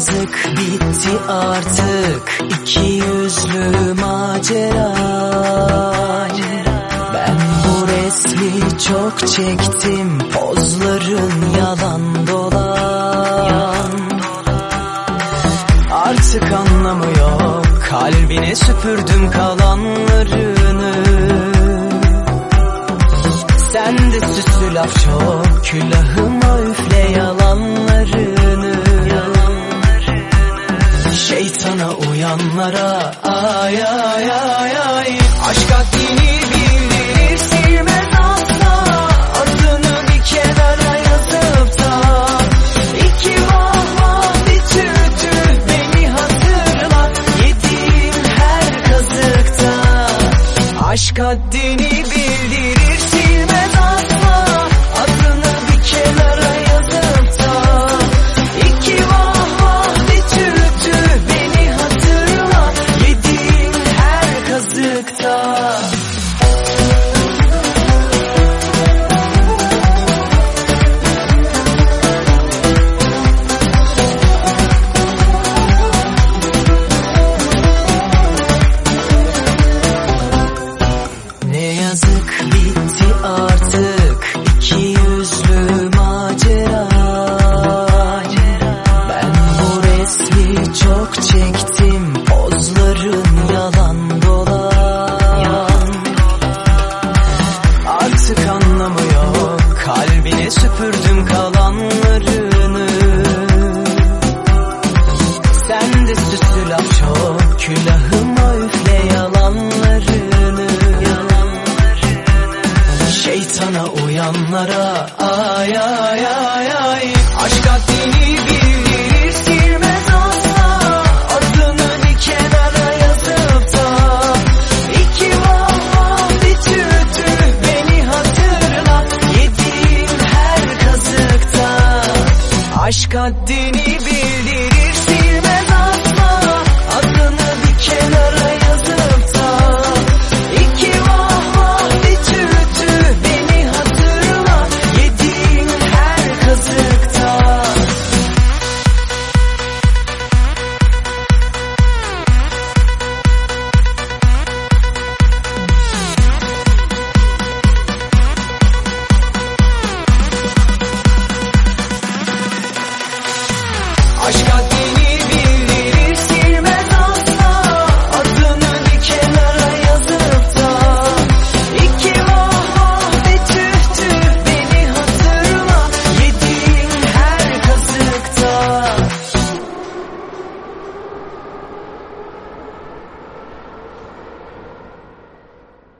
yazık bitti artık. İki yüzlü macera. Ben bu resmi çok çektim. Pozların yalan dolan. Artık anlamı yok. Kalbine süpürdüm kalanlarını. Sen de süslü laf çok külahıma haddini bildirir silmez asla Adını bir kenara yazıp da. İki vah vah bir tüh beni hatırla. Yediğim her kazıkta bitti artık. İki Şeytana uyanlara. Ay ay ay ay. Aşk haddini bildirir silmez asla Adını bir kenara yazıp da. İki vah bir tüh beni hatırla Yediğim her kazıkta. Aşk haddini